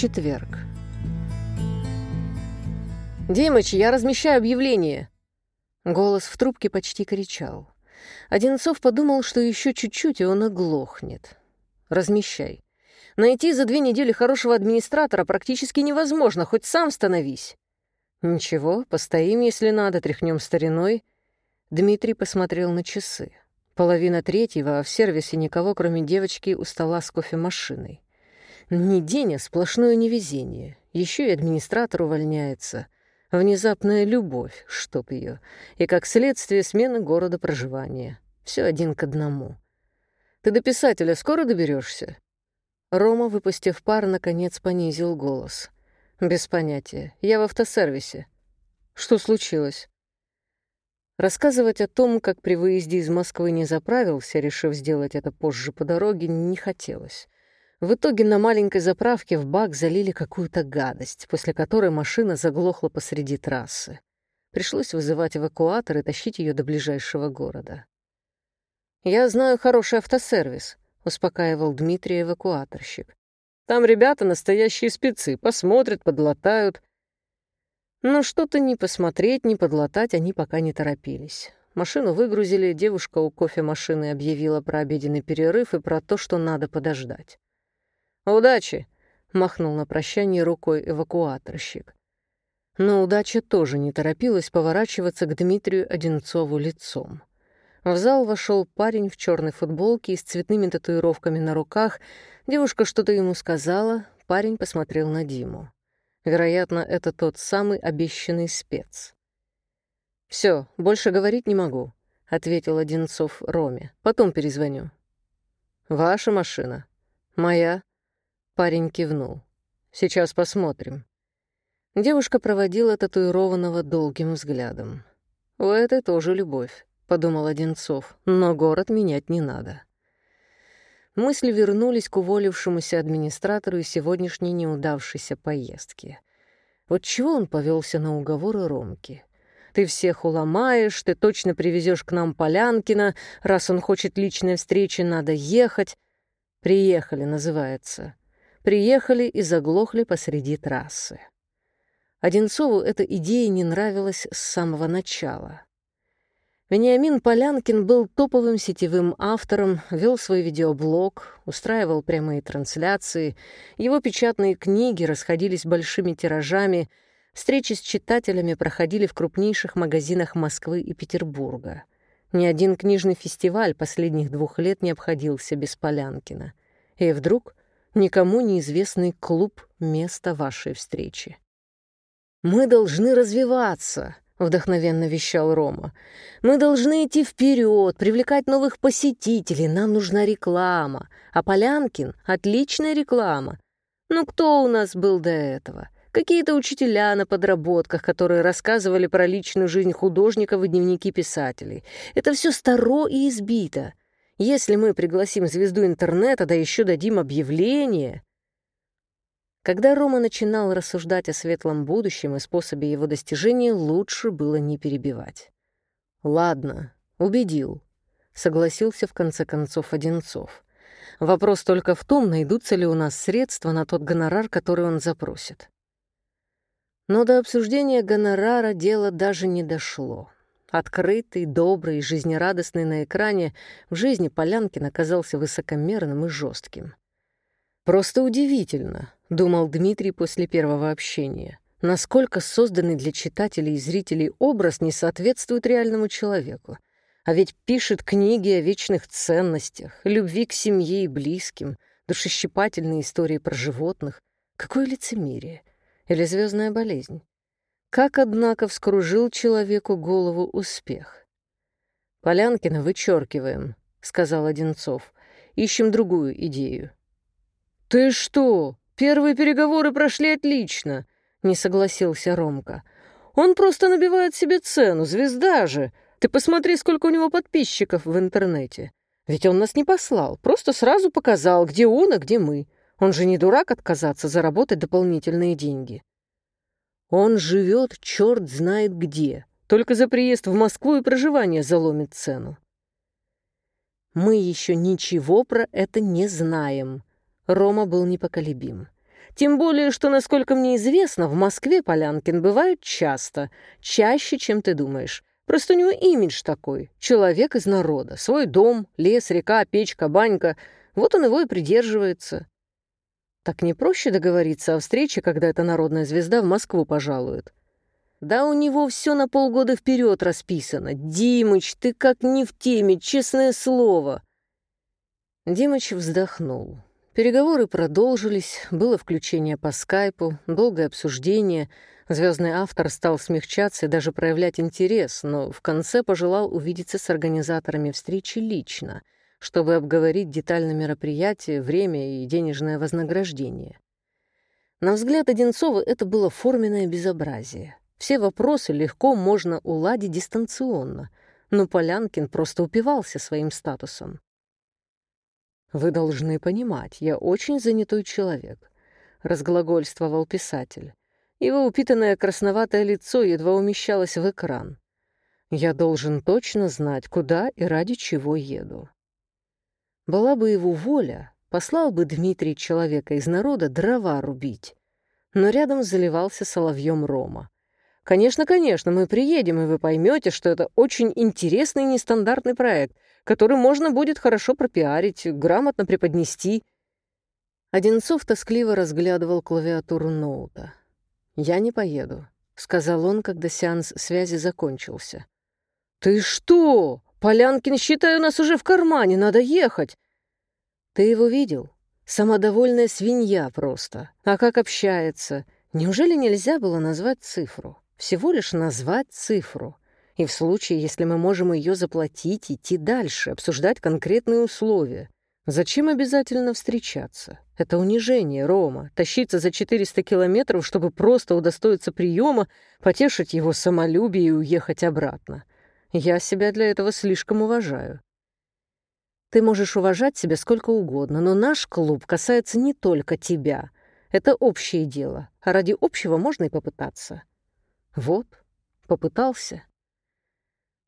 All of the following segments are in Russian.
Четверг. «Димыч, я размещаю объявление!» Голос в трубке почти кричал. Одинцов подумал, что еще чуть-чуть, и он оглохнет. «Размещай. Найти за две недели хорошего администратора практически невозможно, хоть сам становись». «Ничего, постоим, если надо, тряхнем стариной». Дмитрий посмотрел на часы. Половина третьего, а в сервисе никого, кроме девочки, у стола с кофемашиной. Не день, а сплошное невезение. Еще и администратор увольняется. Внезапная любовь, чтоб ее. И, как следствие, смена города проживания. Все один к одному. Ты до писателя скоро доберешься? Рома, выпустив пар, наконец понизил голос. «Без понятия. Я в автосервисе». «Что случилось?» Рассказывать о том, как при выезде из Москвы не заправился, решив сделать это позже по дороге, не хотелось. В итоге на маленькой заправке в бак залили какую-то гадость, после которой машина заглохла посреди трассы. Пришлось вызывать эвакуатор и тащить ее до ближайшего города. «Я знаю хороший автосервис», — успокаивал Дмитрий эвакуаторщик. «Там ребята настоящие спецы, посмотрят, подлатают». Но что-то ни посмотреть, ни подлатать они пока не торопились. Машину выгрузили, девушка у кофемашины объявила про обеденный перерыв и про то, что надо подождать. «Удачи!» — махнул на прощание рукой эвакуаторщик. Но удача тоже не торопилась поворачиваться к Дмитрию Одинцову лицом. В зал вошел парень в черной футболке и с цветными татуировками на руках. Девушка что-то ему сказала, парень посмотрел на Диму. Вероятно, это тот самый обещанный спец. Все, больше говорить не могу», — ответил Одинцов Роме. «Потом перезвоню». «Ваша машина?» «Моя?» Парень кивнул. «Сейчас посмотрим». Девушка проводила татуированного долгим взглядом. «У этой тоже любовь», — подумал Одинцов, «но город менять не надо». Мысли вернулись к уволившемуся администратору и сегодняшней неудавшейся поездке. Вот чего он повелся на уговоры Ромки? Ты всех уломаешь, ты точно привезешь к нам Полянкина, раз он хочет личной встречи, надо ехать. Приехали, называется приехали и заглохли посреди трассы. Одинцову эта идея не нравилась с самого начала. Вениамин Полянкин был топовым сетевым автором, вел свой видеоблог, устраивал прямые трансляции, его печатные книги расходились большими тиражами, встречи с читателями проходили в крупнейших магазинах Москвы и Петербурга. Ни один книжный фестиваль последних двух лет не обходился без Полянкина. И вдруг никому неизвестный клуб — место вашей встречи. «Мы должны развиваться», — вдохновенно вещал Рома. «Мы должны идти вперед, привлекать новых посетителей, нам нужна реклама. А Полянкин — отличная реклама. Ну кто у нас был до этого?» Какие-то учителя на подработках, которые рассказывали про личную жизнь художников и дневники писателей. Это все старо и избито. Если мы пригласим звезду интернета, да еще дадим объявление... Когда Рома начинал рассуждать о светлом будущем и способе его достижения, лучше было не перебивать. «Ладно, убедил», — согласился в конце концов Одинцов. «Вопрос только в том, найдутся ли у нас средства на тот гонорар, который он запросит». Но до обсуждения гонорара дело даже не дошло. Открытый, добрый и жизнерадостный на экране, в жизни Полянкин оказался высокомерным и жестким. «Просто удивительно», — думал Дмитрий после первого общения, насколько созданный для читателей и зрителей образ не соответствует реальному человеку. А ведь пишет книги о вечных ценностях, любви к семье и близким, душещипательные истории про животных. Какое лицемерие! Или звездная болезнь? Как, однако, вскружил человеку голову успех. «Полянкина вычеркиваем», — сказал Одинцов. «Ищем другую идею». «Ты что? Первые переговоры прошли отлично», — не согласился Ромка. «Он просто набивает себе цену, звезда же. Ты посмотри, сколько у него подписчиков в интернете. Ведь он нас не послал, просто сразу показал, где он, а где мы. Он же не дурак отказаться заработать дополнительные деньги». Он живет черт знает где. Только за приезд в Москву и проживание заломит цену. Мы еще ничего про это не знаем. Рома был непоколебим. Тем более, что, насколько мне известно, в Москве Полянкин бывает часто, чаще, чем ты думаешь. Просто у него имидж такой. Человек из народа. Свой дом, лес, река, печка, банька. Вот он его и придерживается. Так не проще договориться о встрече, когда эта народная звезда в Москву пожалует? Да у него все на полгода вперед расписано. Димыч, ты как не в теме, честное слово. Димыч вздохнул. Переговоры продолжились, было включение по скайпу, долгое обсуждение. Звездный автор стал смягчаться и даже проявлять интерес, но в конце пожелал увидеться с организаторами встречи лично, чтобы обговорить детально мероприятие, время и денежное вознаграждение. На взгляд Одинцова это было форменное безобразие. Все вопросы легко можно уладить дистанционно, но Полянкин просто упивался своим статусом. «Вы должны понимать, я очень занятой человек», — разглагольствовал писатель. Его упитанное красноватое лицо едва умещалось в экран. «Я должен точно знать, куда и ради чего еду». Была бы его воля, послал бы Дмитрий человека из народа дрова рубить. Но рядом заливался соловьем Рома. «Конечно, конечно, мы приедем, и вы поймете, что это очень интересный и нестандартный проект — который можно будет хорошо пропиарить, грамотно преподнести. Одинцов тоскливо разглядывал клавиатуру ноута. «Я не поеду», — сказал он, когда сеанс связи закончился. «Ты что? Полянкин, считай, у нас уже в кармане, надо ехать!» «Ты его видел? Самодовольная свинья просто. А как общается? Неужели нельзя было назвать цифру? Всего лишь назвать цифру. И в случае, если мы можем ее заплатить, идти дальше, обсуждать конкретные условия. Зачем обязательно встречаться? Это унижение, Рома. Тащиться за 400 километров, чтобы просто удостоиться приема, потешить его самолюбие и уехать обратно. Я себя для этого слишком уважаю. Ты можешь уважать себя сколько угодно, но наш клуб касается не только тебя. Это общее дело, а ради общего можно и попытаться. Вот, попытался.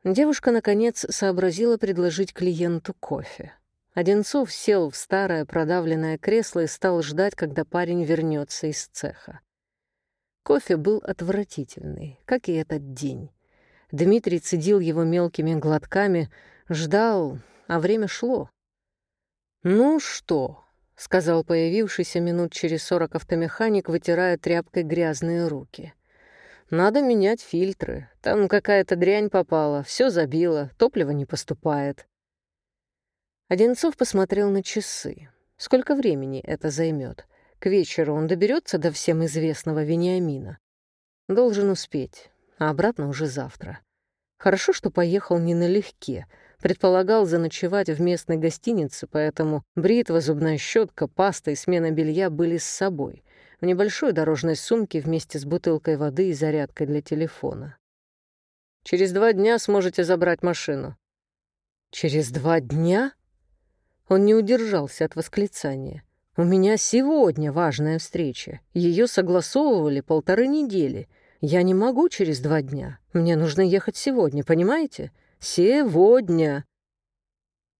Девушка, наконец, сообразила предложить клиенту кофе. Одинцов сел в старое продавленное кресло и стал ждать, когда парень вернется из цеха. Кофе был отвратительный, как и этот день. Дмитрий цедил его мелкими глотками, ждал, а время шло. «Ну что?» — сказал появившийся минут через сорок автомеханик, вытирая тряпкой грязные руки. Надо менять фильтры. Там какая-то дрянь попала, все забило, топливо не поступает. Одинцов посмотрел на часы. Сколько времени это займет? К вечеру он доберется до всем известного Вениамина. Должен успеть, а обратно уже завтра. Хорошо, что поехал не налегке. Предполагал заночевать в местной гостинице, поэтому бритва, зубная щетка, паста и смена белья были с собой — в небольшой дорожной сумке вместе с бутылкой воды и зарядкой для телефона. «Через два дня сможете забрать машину». «Через два дня?» Он не удержался от восклицания. «У меня сегодня важная встреча. Ее согласовывали полторы недели. Я не могу через два дня. Мне нужно ехать сегодня, понимаете? Сегодня!»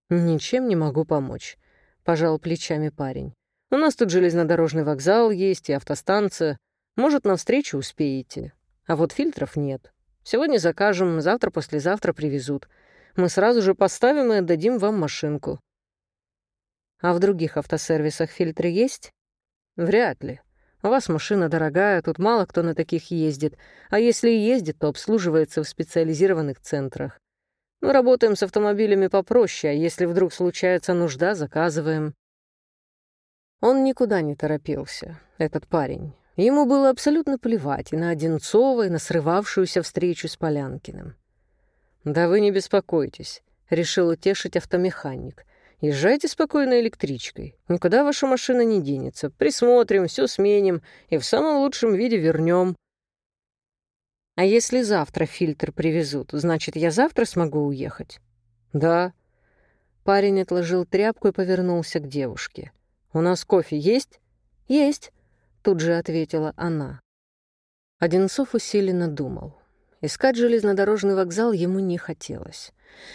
«Ничем не могу помочь», — пожал плечами парень. У нас тут железнодорожный вокзал есть и автостанция. Может, на встречу успеете. А вот фильтров нет. Сегодня закажем, завтра-послезавтра привезут. Мы сразу же поставим и отдадим вам машинку. А в других автосервисах фильтры есть? Вряд ли. У вас машина дорогая, тут мало кто на таких ездит. А если и ездит, то обслуживается в специализированных центрах. Мы работаем с автомобилями попроще, а если вдруг случается нужда, заказываем. Он никуда не торопился, этот парень. Ему было абсолютно плевать и на Одинцова, и на срывавшуюся встречу с Полянкиным. «Да вы не беспокойтесь», — решил утешить автомеханик. «Езжайте спокойно электричкой. Никуда ваша машина не денется. Присмотрим, все сменим и в самом лучшем виде вернем». «А если завтра фильтр привезут, значит, я завтра смогу уехать?» «Да». Парень отложил тряпку и повернулся к девушке. «У нас кофе есть?» «Есть», — тут же ответила она. Одинцов усиленно думал. Искать железнодорожный вокзал ему не хотелось.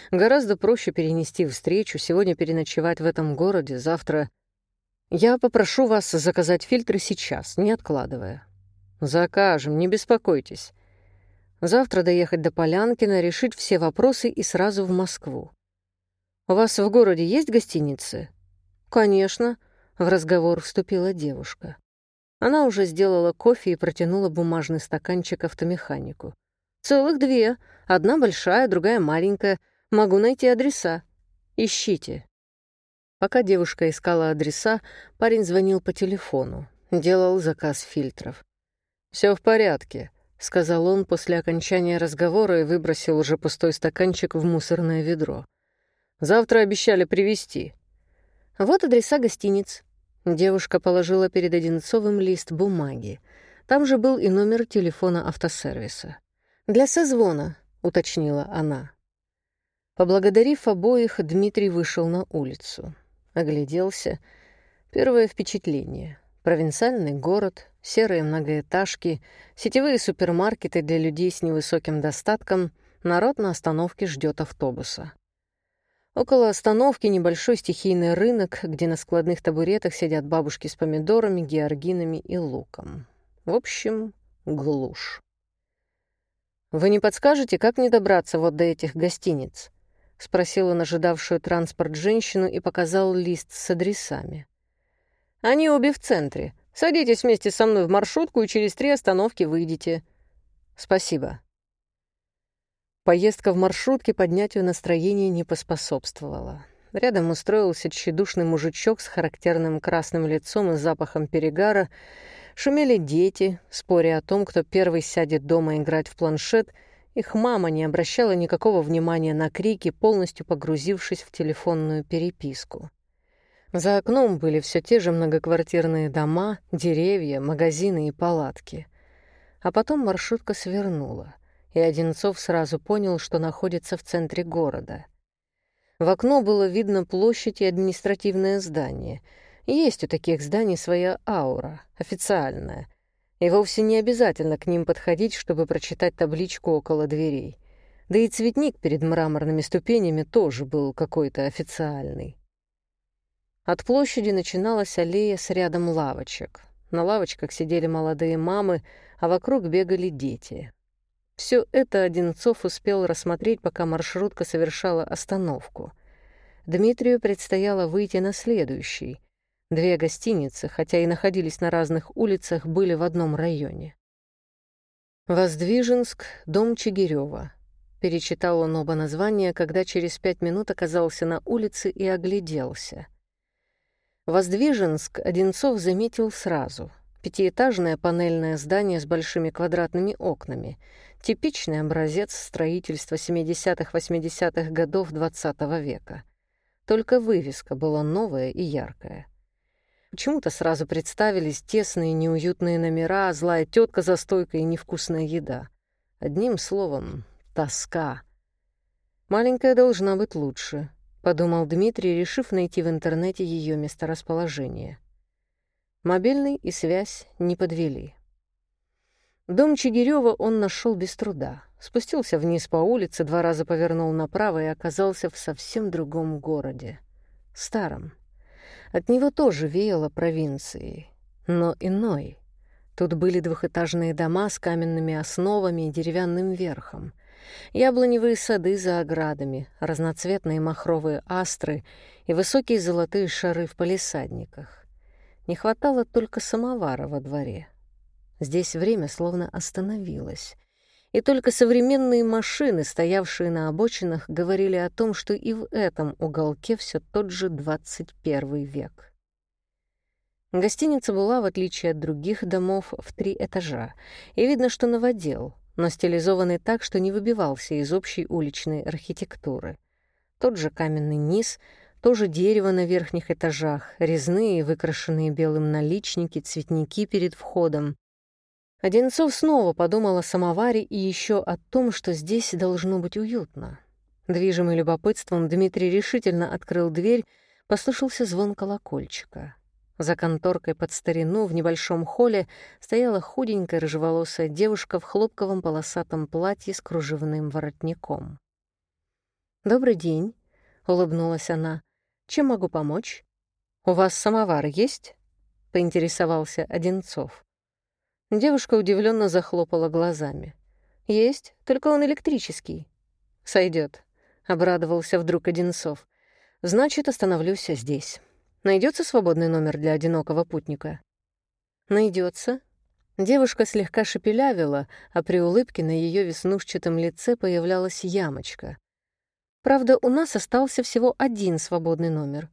Гораздо проще перенести встречу, сегодня переночевать в этом городе, завтра... Я попрошу вас заказать фильтры сейчас, не откладывая. Закажем, не беспокойтесь. Завтра доехать до Полянкина, решить все вопросы и сразу в Москву. У вас в городе есть гостиницы? Конечно, в разговор вступила девушка. Она уже сделала кофе и протянула бумажный стаканчик автомеханику. «Целых две. Одна большая, другая маленькая. Могу найти адреса. Ищите». Пока девушка искала адреса, парень звонил по телефону, делал заказ фильтров. Все в порядке», — сказал он после окончания разговора и выбросил уже пустой стаканчик в мусорное ведро. «Завтра обещали привезти». «Вот адреса гостиниц». Девушка положила перед Одинцовым лист бумаги. Там же был и номер телефона автосервиса. «Для созвона», — уточнила она. Поблагодарив обоих, Дмитрий вышел на улицу. Огляделся. Первое впечатление. Провинциальный город, серые многоэтажки, сетевые супермаркеты для людей с невысоким достатком, народ на остановке ждет автобуса. Около остановки небольшой стихийный рынок, где на складных табуретах сидят бабушки с помидорами, георгинами и луком. В общем, глушь. «Вы не подскажете, как мне добраться вот до этих гостиниц?» — спросил он ожидавшую транспорт женщину и показал лист с адресами. «Они обе в центре. Садитесь вместе со мной в маршрутку и через три остановки выйдете. Спасибо. Поездка в маршрутке поднятию настроения не поспособствовала. Рядом устроился тщедушный мужичок с характерным красным лицом и запахом перегара. Шумели дети, споря о том, кто первый сядет дома играть в планшет. Их мама не обращала никакого внимания на крики, полностью погрузившись в телефонную переписку. За окном были все те же многоквартирные дома, деревья, магазины и палатки. А потом маршрутка свернула, и Одинцов сразу понял, что находится в центре города. В окно было видно площадь и административное здание. Есть у таких зданий своя аура, официальная. И вовсе не обязательно к ним подходить, чтобы прочитать табличку около дверей. Да и цветник перед мраморными ступенями тоже был какой-то официальный. От площади начиналась аллея с рядом лавочек. На лавочках сидели молодые мамы, а вокруг бегали дети. Все это Одинцов успел рассмотреть, пока маршрутка совершала остановку. Дмитрию предстояло выйти на следующий. Две гостиницы, хотя и находились на разных улицах, были в одном районе. «Воздвиженск, дом Чигирева», — перечитал он оба названия, когда через пять минут оказался на улице и огляделся — Воздвиженск Одинцов заметил сразу. Пятиэтажное панельное здание с большими квадратными окнами. Типичный образец строительства 70-80-х годов XX -го века. Только вывеска была новая и яркая. Почему-то сразу представились тесные неуютные номера, злая тетка за стойкой и невкусная еда. Одним словом, тоска. Маленькая должна быть лучше, — подумал Дмитрий, решив найти в интернете ее месторасположение. Мобильный и связь не подвели. Дом Чигирева он нашел без труда. Спустился вниз по улице, два раза повернул направо и оказался в совсем другом городе. Старом. От него тоже веяло провинцией, но иной. Тут были двухэтажные дома с каменными основами и деревянным верхом. Яблоневые сады за оградами, разноцветные махровые астры и высокие золотые шары в палисадниках. Не хватало только самовара во дворе. Здесь время словно остановилось. И только современные машины, стоявшие на обочинах, говорили о том, что и в этом уголке все тот же 21 век. Гостиница была, в отличие от других домов, в три этажа, и видно, что новодел, но стилизованный так, что не выбивался из общей уличной архитектуры. Тот же каменный низ, тоже дерево на верхних этажах, резные, выкрашенные белым наличники, цветники перед входом. Одинцов снова подумал о самоваре и еще о том, что здесь должно быть уютно. Движимый любопытством, Дмитрий решительно открыл дверь, послышался звон колокольчика. За конторкой под старину в небольшом холле стояла худенькая рыжеволосая девушка в хлопковом полосатом платье с кружевным воротником. «Добрый день», — улыбнулась она. «Чем могу помочь?» «У вас самовар есть?» — поинтересовался Одинцов. Девушка удивленно захлопала глазами. «Есть, только он электрический». Сойдет, обрадовался вдруг Одинцов. «Значит, остановлюсь здесь. Найдется свободный номер для одинокого путника?» Найдется. Девушка слегка шепелявила, а при улыбке на ее веснушчатом лице появлялась ямочка. Правда, у нас остался всего один свободный номер.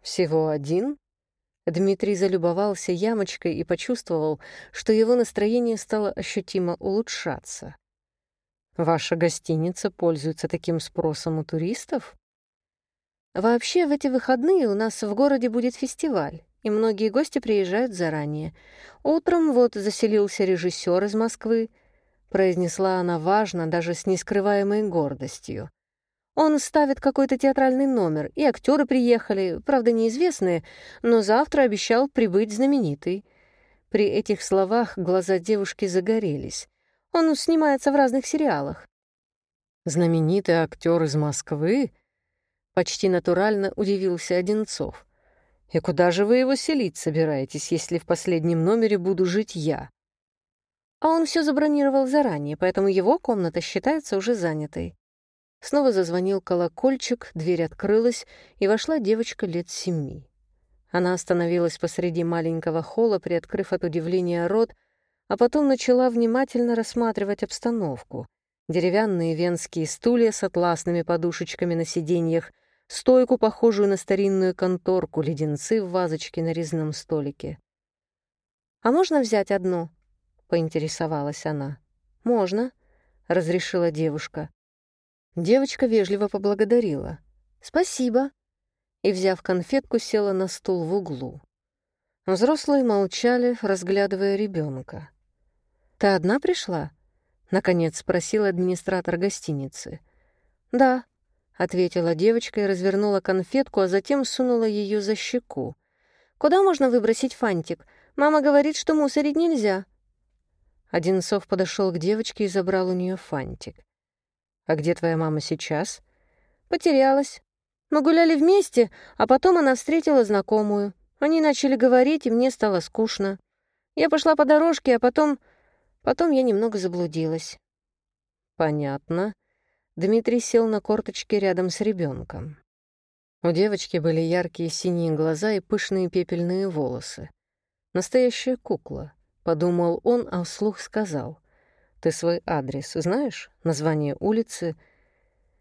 Всего один? Дмитрий залюбовался ямочкой и почувствовал, что его настроение стало ощутимо улучшаться. «Ваша гостиница пользуется таким спросом у туристов?» «Вообще, в эти выходные у нас в городе будет фестиваль, и многие гости приезжают заранее. Утром вот заселился режиссер из Москвы», — произнесла она важно, даже с нескрываемой гордостью. Он ставит какой-то театральный номер, и актеры приехали, правда, неизвестные, но завтра обещал прибыть знаменитый. При этих словах глаза девушки загорелись. Он снимается в разных сериалах. «Знаменитый актер из Москвы?» Почти натурально удивился Одинцов. «И куда же вы его селить собираетесь, если в последнем номере буду жить я?» А он все забронировал заранее, поэтому его комната считается уже занятой. Снова зазвонил колокольчик, дверь открылась, и вошла девочка лет семи. Она остановилась посреди маленького холла, приоткрыв от удивления рот, а потом начала внимательно рассматривать обстановку. Деревянные венские стулья с атласными подушечками на сиденьях, стойку, похожую на старинную конторку, леденцы в вазочке на резном столике. «А можно взять одну?» — поинтересовалась она. «Можно», — разрешила девушка. Девочка вежливо поблагодарила. «Спасибо». И, взяв конфетку, села на стул в углу. Взрослые молчали, разглядывая ребенка. «Ты одна пришла?» — наконец спросил администратор гостиницы. «Да», — ответила девочка и развернула конфетку, а затем сунула ее за щеку. «Куда можно выбросить фантик? Мама говорит, что мусорить нельзя». Одинцов подошел к девочке и забрал у нее фантик. «А где твоя мама сейчас?» «Потерялась. Мы гуляли вместе, а потом она встретила знакомую. Они начали говорить, и мне стало скучно. Я пошла по дорожке, а потом... Потом я немного заблудилась». «Понятно». Дмитрий сел на корточки рядом с ребенком. У девочки были яркие синие глаза и пышные пепельные волосы. «Настоящая кукла», — подумал он, а вслух сказал. Ты свой адрес знаешь? Название улицы?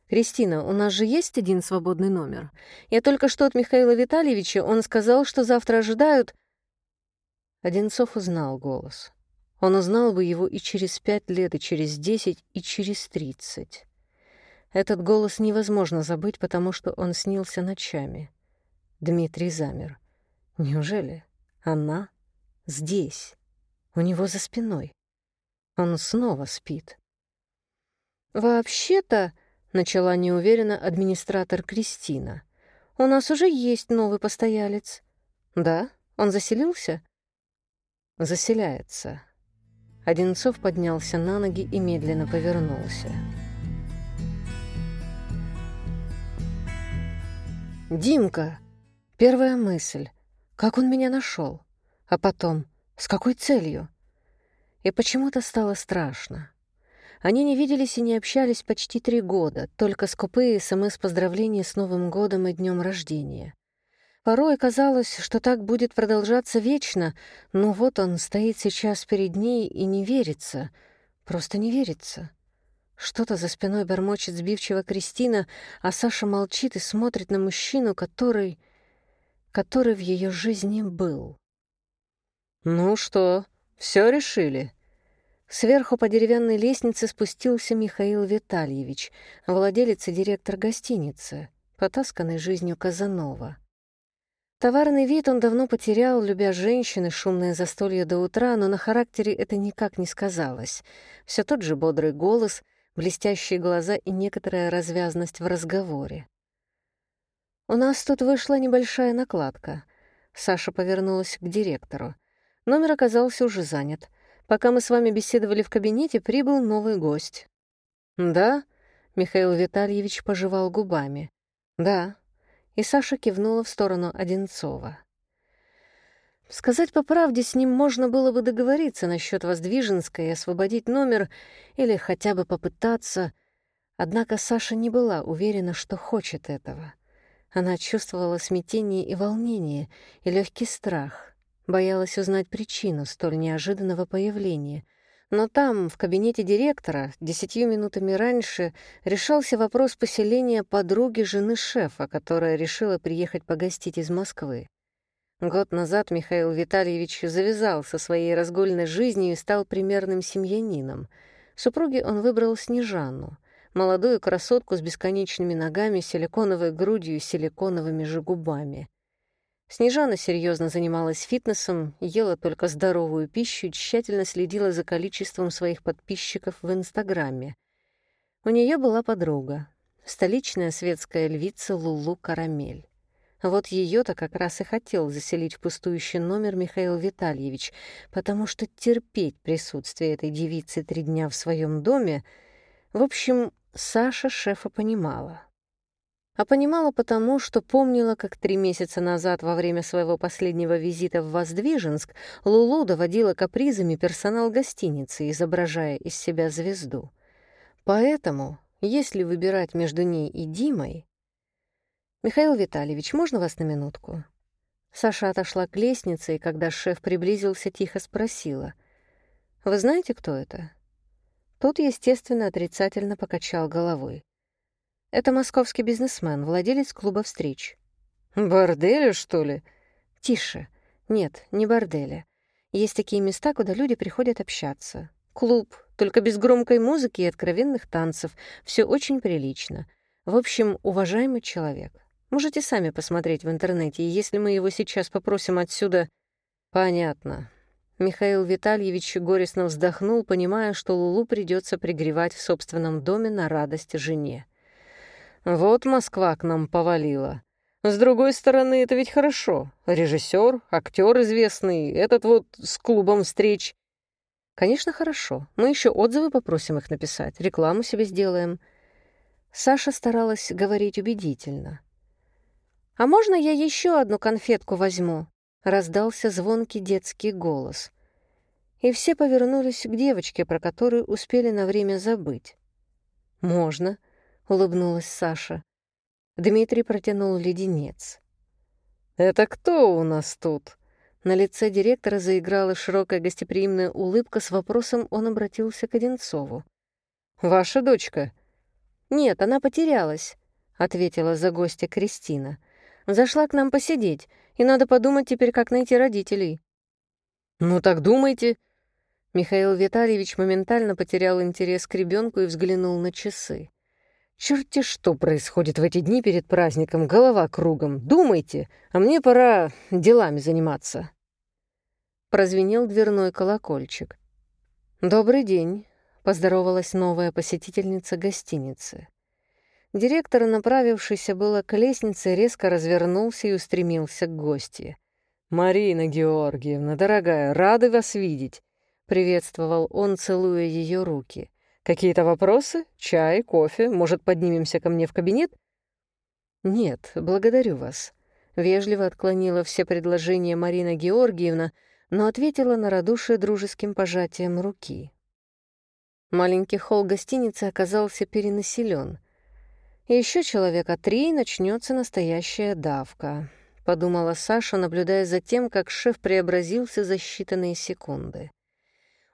Кристина, у нас же есть один свободный номер. Я только что от Михаила Витальевича, он сказал, что завтра ожидают... Одинцов узнал голос. Он узнал бы его и через пять лет, и через десять, и через тридцать. Этот голос невозможно забыть, потому что он снился ночами. Дмитрий замер. Неужели она здесь, у него за спиной? Он снова спит. «Вообще-то», — начала неуверенно администратор Кристина, «у нас уже есть новый постоялец». «Да? Он заселился?» «Заселяется». Одинцов поднялся на ноги и медленно повернулся. «Димка!» Первая мысль. Как он меня нашел? А потом, с какой целью? И почему-то стало страшно. Они не виделись и не общались почти три года, только скупые СМС-поздравления с Новым годом и днем рождения. Порой казалось, что так будет продолжаться вечно, но вот он стоит сейчас перед ней и не верится, просто не верится. Что-то за спиной бормочет сбивчиво Кристина, а Саша молчит и смотрит на мужчину, который... который в ее жизни был. «Ну что, все решили?» Сверху по деревянной лестнице спустился Михаил Витальевич, владелец и директор гостиницы, потасканный жизнью Казанова. Товарный вид он давно потерял, любя женщины, шумное застолье до утра, но на характере это никак не сказалось. Все тот же бодрый голос, блестящие глаза и некоторая развязность в разговоре. «У нас тут вышла небольшая накладка». Саша повернулась к директору. Номер оказался уже занят. Пока мы с вами беседовали в кабинете, прибыл новый гость». «Да?» — Михаил Витальевич пожевал губами. «Да. и Саша кивнула в сторону Одинцова. Сказать по правде, с ним можно было бы договориться насчет Воздвиженской и освободить номер или хотя бы попытаться. Однако Саша не была уверена, что хочет этого. Она чувствовала смятение и волнение, и легкий страх. Боялась узнать причину столь неожиданного появления. Но там, в кабинете директора, десятью минутами раньше, решался вопрос поселения подруги жены шефа, которая решила приехать погостить из Москвы. Год назад Михаил Витальевич завязал со своей разгульной жизнью и стал примерным семьянином. Супруге он выбрал Снежану, молодую красотку с бесконечными ногами, силиконовой грудью и силиконовыми же губами. Снежана серьезно занималась фитнесом, ела только здоровую пищу и тщательно следила за количеством своих подписчиков в Инстаграме. У нее была подруга, столичная светская львица Лулу Карамель. Вот ее-то как раз и хотел заселить в пустующий номер Михаил Витальевич, потому что терпеть присутствие этой девицы три дня в своем доме... В общем, Саша шефа понимала. А понимала потому, что помнила, как три месяца назад во время своего последнего визита в Воздвиженск Лулу доводила капризами персонал гостиницы, изображая из себя звезду. Поэтому, если выбирать между ней и Димой, «Михаил Витальевич, можно вас на минутку?» Саша отошла к лестнице, и когда шеф приблизился, тихо спросила. «Вы знаете, кто это?» Тот, естественно, отрицательно покачал головой. «Это московский бизнесмен, владелец клуба встреч». «Борделя, что ли?» «Тише. Нет, не борделя. Есть такие места, куда люди приходят общаться. Клуб, только без громкой музыки и откровенных танцев. Все очень прилично. В общем, уважаемый человек, Можете сами посмотреть в интернете, и если мы его сейчас попросим отсюда... Понятно. Михаил Витальевич горестно вздохнул, понимая, что Лулу придется пригревать в собственном доме на радость жене. Вот Москва к нам повалила. С другой стороны, это ведь хорошо. Режиссер, актер известный, этот вот с клубом встреч. Конечно, хорошо. Мы еще отзывы попросим их написать, рекламу себе сделаем. Саша старалась говорить убедительно. «А можно я еще одну конфетку возьму?» — раздался звонкий детский голос. И все повернулись к девочке, про которую успели на время забыть. «Можно», — улыбнулась Саша. Дмитрий протянул леденец. «Это кто у нас тут?» На лице директора заиграла широкая гостеприимная улыбка, с вопросом он обратился к Одинцову. «Ваша дочка?» «Нет, она потерялась», — ответила за гостя Кристина. Зашла к нам посидеть, и надо подумать теперь, как найти родителей». «Ну так думайте». Михаил Витальевич моментально потерял интерес к ребенку и взглянул на часы. «Черти что происходит в эти дни перед праздником, голова кругом. Думайте, а мне пора делами заниматься». Прозвенел дверной колокольчик. «Добрый день», — поздоровалась новая посетительница гостиницы. Директор, направившийся было к лестнице, резко развернулся и устремился к гостье. «Марина Георгиевна, дорогая, рады вас видеть!» — приветствовал он, целуя ее руки. «Какие-то вопросы? Чай, кофе? Может, поднимемся ко мне в кабинет?» «Нет, благодарю вас», — вежливо отклонила все предложения Марина Георгиевна, но ответила на радушие дружеским пожатием руки. Маленький холл гостиницы оказался перенаселен. Еще человека три, начнется настоящая давка», — подумала Саша, наблюдая за тем, как шеф преобразился за считанные секунды.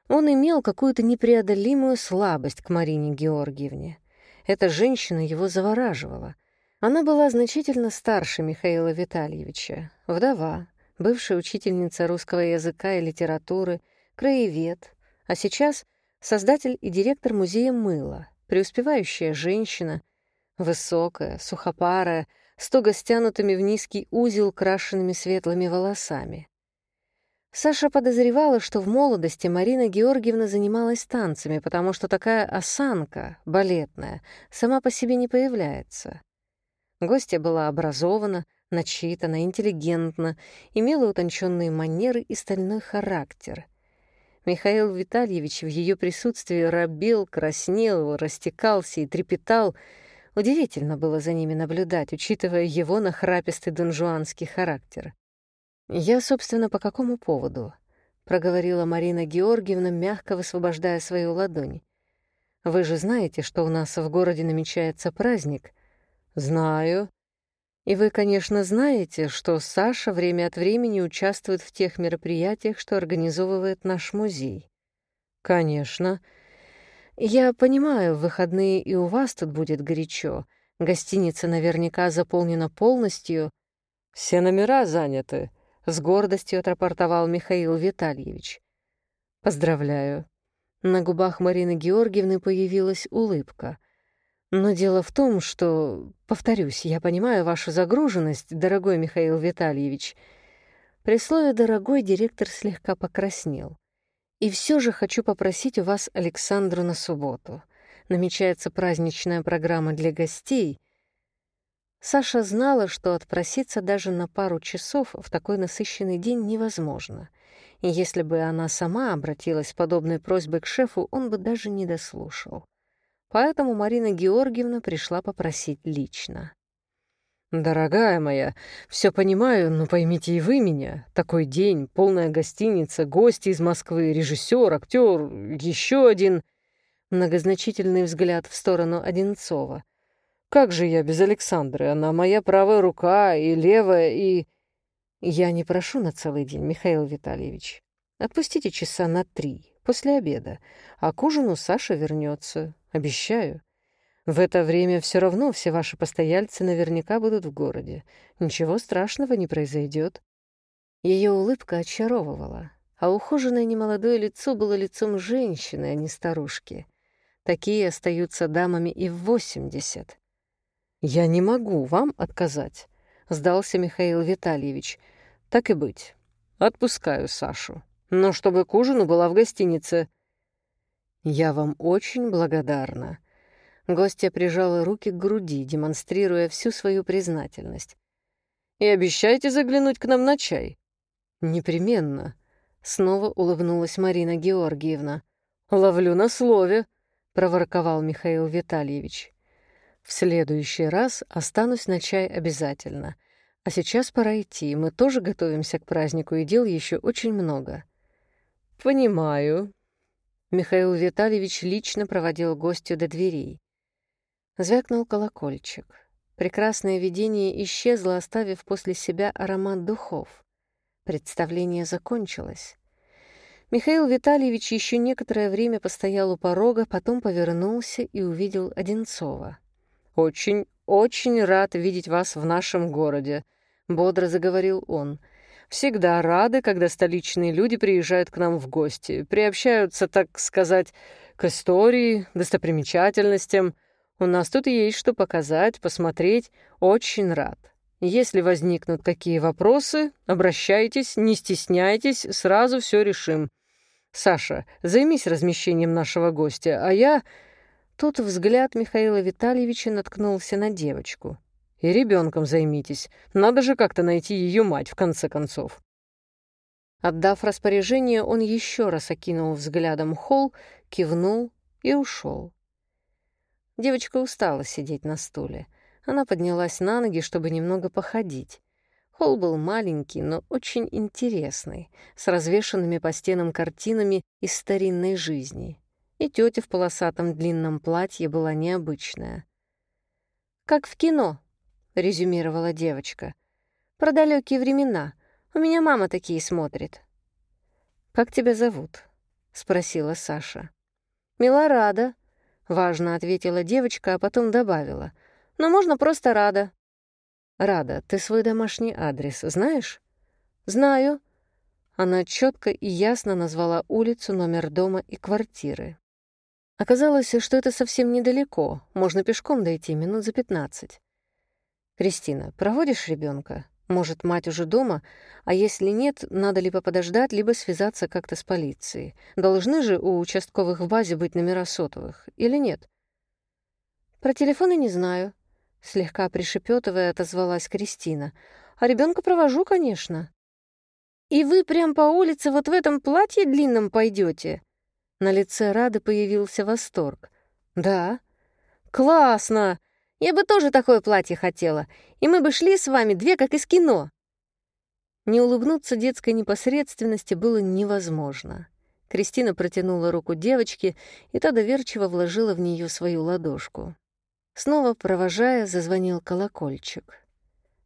Он имел какую-то непреодолимую слабость к Марине Георгиевне. Эта женщина его завораживала. Она была значительно старше Михаила Витальевича, вдова, бывшая учительница русского языка и литературы, краевед, а сейчас создатель и директор музея мыла, преуспевающая женщина, Высокая, сухопарая, с туго стянутыми в низкий узел крашенными светлыми волосами. Саша подозревала, что в молодости Марина Георгиевна занималась танцами, потому что такая осанка, балетная, сама по себе не появляется. Гостья была образована, начитана, интеллигентна, имела утонченные манеры и стальной характер. Михаил Витальевич в ее присутствии робел, краснел, растекался и трепетал — Удивительно было за ними наблюдать, учитывая его нахрапистый донжуанский характер. «Я, собственно, по какому поводу?» — проговорила Марина Георгиевна, мягко высвобождая свою ладонь. «Вы же знаете, что у нас в городе намечается праздник?» «Знаю», и вы, конечно, знаете, что Саша время от времени участвует в тех мероприятиях, что организовывает наш музей. Конечно. Я понимаю, в выходные и у вас тут будет горячо. Гостиница наверняка заполнена полностью. Все номера заняты, с гордостью отрапортовал Михаил Витальевич. Поздравляю. На губах Марины Георгиевны появилась улыбка — но дело в том, что, повторюсь, я понимаю вашу загруженность, дорогой Михаил Витальевич. При слове «дорогой» директор слегка покраснел. И все же хочу попросить у вас Александру на субботу. Намечается праздничная программа для гостей. Саша знала, что отпроситься даже на пару часов в такой насыщенный день невозможно. И если бы она сама обратилась с подобной просьбой к шефу, он бы даже не дослушал. Поэтому Марина Георгиевна пришла попросить лично. «Дорогая моя, все понимаю, но поймите и вы меня. Такой день, полная гостиница, гости из Москвы, режиссер, актер, еще один...» Многозначительный взгляд в сторону Одинцова. «Как же я без Александры? Она моя правая рука и левая, и...» «Я не прошу на целый день, Михаил Витальевич. Отпустите часа на три, после обеда, а к ужину Саша вернется. Обещаю. В это время все равно все ваши постояльцы наверняка будут в городе. Ничего страшного не произойдет. Ее улыбка очаровывала, а ухоженное немолодое лицо было лицом женщины, а не старушки. Такие остаются дамами и в восемьдесят. «Я не могу вам отказать», — сдался Михаил Витальевич. «Так и быть. Отпускаю Сашу. Но чтобы к ужину была в гостинице». «Я вам очень благодарна». Гостья прижала руки к груди, демонстрируя всю свою признательность. «И обещайте заглянуть к нам на чай?» «Непременно», — снова улыбнулась Марина Георгиевна. «Ловлю на слове», — проворковал Михаил Витальевич. «В следующий раз останусь на чай обязательно. А сейчас пора идти, мы тоже готовимся к празднику, и дел еще очень много». «Понимаю», Михаил Витальевич лично проводил гостю до дверей. Звякнул колокольчик. Прекрасное видение исчезло, оставив после себя аромат духов. Представление закончилось. Михаил Витальевич еще некоторое время постоял у порога, потом повернулся и увидел Одинцова. «Очень, очень рад видеть вас в нашем городе», — бодро заговорил он. Всегда рады, когда столичные люди приезжают к нам в гости, приобщаются, так сказать, к истории, достопримечательностям. У нас тут есть что показать, посмотреть. Очень рад. Если возникнут какие вопросы, обращайтесь, не стесняйтесь, сразу все решим. Саша, займись размещением нашего гостя, а я... Тут взгляд Михаила Витальевича наткнулся на девочку. И ребенком займитесь. Надо же как-то найти ее мать, в конце концов. Отдав распоряжение, он еще раз окинул взглядом холл, кивнул и ушел. Девочка устала сидеть на стуле. Она поднялась на ноги, чтобы немного походить. Холл был маленький, но очень интересный, с развешанными по стенам картинами из старинной жизни. И тетя в полосатом длинном платье была необычная. «Как в кино», — резюмировала девочка. «Про далекие времена. У меня мама такие смотрит». «Как тебя зовут?» — спросила Саша. «Милорада», — важно ответила девочка, а потом добавила. «Но можно просто Рада». «Рада, ты свой домашний адрес знаешь?» «Знаю». Она четко и ясно назвала улицу, номер дома и квартиры. Оказалось, что это совсем недалеко, можно пешком дойти минут за пятнадцать. «Кристина, проводишь ребенка? Может, мать уже дома? А если нет, надо либо подождать, либо связаться как-то с полицией. Должны же у участковых в базе быть номера сотовых, или нет?» «Про телефоны не знаю», — слегка пришепетывая отозвалась Кристина. «А ребенка провожу, конечно». «И вы прям по улице вот в этом платье длинном пойдете? На лице Рады появился восторг. «Да». «Классно! Я бы тоже такое платье хотела, и мы бы шли с вами две, как из кино». Не улыбнуться детской непосредственности было невозможно. Кристина протянула руку девочке, и та доверчиво вложила в нее свою ладошку. Снова, провожая, зазвонил колокольчик.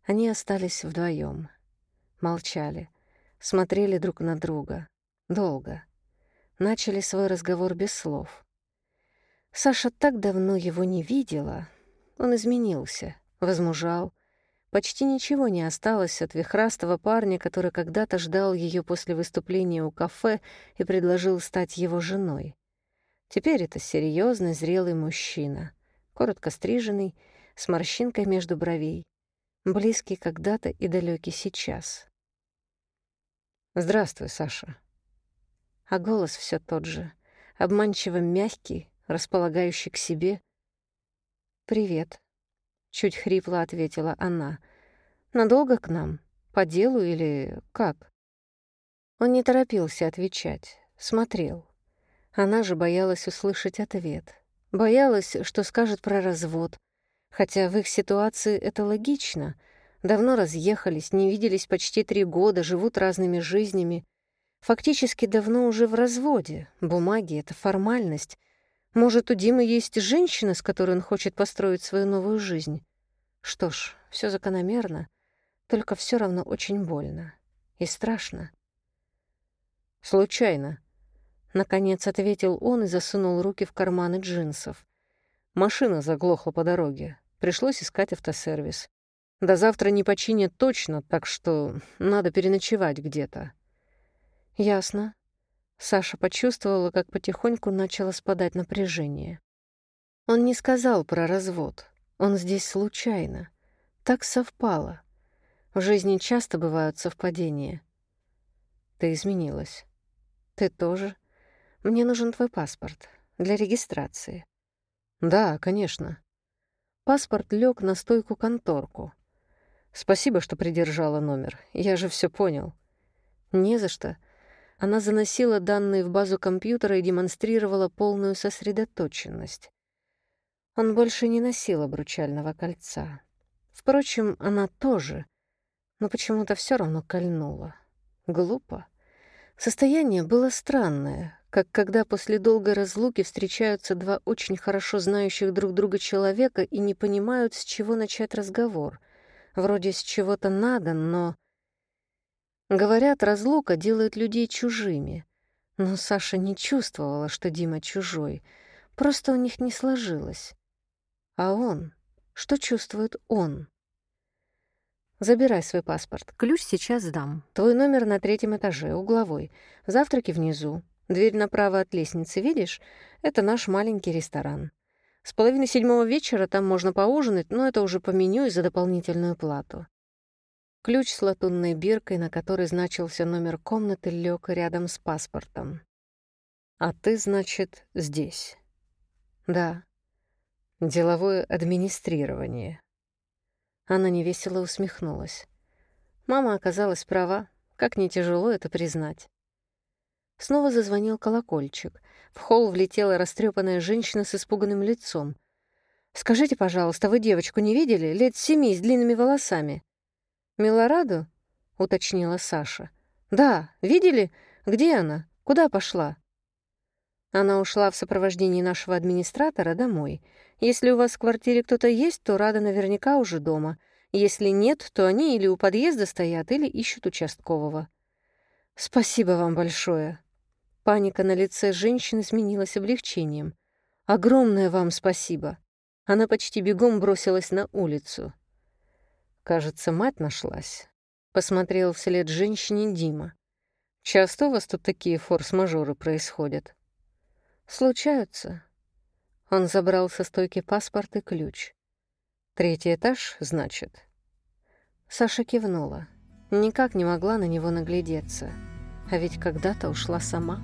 Они остались вдвоем, Молчали, смотрели друг на друга. Долго. Начали свой разговор без слов. Саша так давно его не видела. Он изменился, возмужал. Почти ничего не осталось от вихрастого парня, который когда-то ждал ее после выступления у кафе и предложил стать его женой. Теперь это серьезный, зрелый мужчина, коротко стриженный, с морщинкой между бровей, близкий когда-то и далекий сейчас. «Здравствуй, Саша». А голос все тот же, обманчиво мягкий, располагающий к себе. «Привет», — чуть хрипло ответила она. «Надолго к нам? По делу или как?» Он не торопился отвечать, смотрел. Она же боялась услышать ответ. Боялась, что скажет про развод. Хотя в их ситуации это логично — Давно разъехались, не виделись почти три года, живут разными жизнями. Фактически давно уже в разводе. Бумаги — это формальность. Может, у Димы есть женщина, с которой он хочет построить свою новую жизнь? Что ж, все закономерно, только все равно очень больно и страшно. «Случайно», — наконец ответил он и засунул руки в карманы джинсов. «Машина заглохла по дороге. Пришлось искать автосервис. До завтра не починят точно, так что надо переночевать где-то. Ясно. Саша почувствовала, как потихоньку начало спадать напряжение. Он не сказал про развод. Он здесь случайно. Так совпало. В жизни часто бывают совпадения. Ты изменилась. Ты тоже. Мне нужен твой паспорт для регистрации. Да, конечно. Паспорт лег на стойку конторку. Спасибо, что придержала номер. Я же все понял. Не за что. Она заносила данные в базу компьютера и демонстрировала полную сосредоточенность. Он больше не носил обручального кольца. Впрочем, она тоже, но почему-то все равно кольнула. Глупо. Состояние было странное, как когда после долгой разлуки встречаются два очень хорошо знающих друг друга человека и не понимают, с чего начать разговор. Вроде с чего-то надо, но... Говорят, разлука делает людей чужими. Но Саша не чувствовала, что Дима чужой. Просто у них не сложилось. А он? Что чувствует он? Забирай свой паспорт. Ключ сейчас дам. Твой номер на третьем этаже, угловой. Завтраки внизу. Дверь направо от лестницы, видишь? Это наш маленький ресторан. С половины седьмого вечера там можно поужинать, но это уже по меню и за дополнительную плату. Ключ с латунной биркой, на которой значился номер комнаты, лег рядом с паспортом. «А ты, значит, здесь?» «Да». «Деловое администрирование». Она невесело усмехнулась. Мама оказалась права, как не тяжело это признать. Снова зазвонил колокольчик. В холл влетела растрепанная женщина с испуганным лицом. «Скажите, пожалуйста, вы девочку не видели? Лет семи, с длинными волосами». «Милораду?» — уточнила Саша. «Да, видели? Где она? Куда пошла?» Она ушла в сопровождении нашего администратора домой. Если у вас в квартире кто-то есть, то Рада наверняка уже дома. Если нет, то они или у подъезда стоят, или ищут участкового. Спасибо вам большое. Паника на лице женщины сменилась облегчением. «Огромное вам спасибо!» Она почти бегом бросилась на улицу. «Кажется, мать нашлась», — посмотрел вслед женщине Дима. «Часто у вас тут такие форс-мажоры происходят?» «Случаются». Он забрал со стойки паспорт и ключ. «Третий этаж, значит?» Саша кивнула. Никак не могла на него наглядеться. А ведь когда-то ушла сама.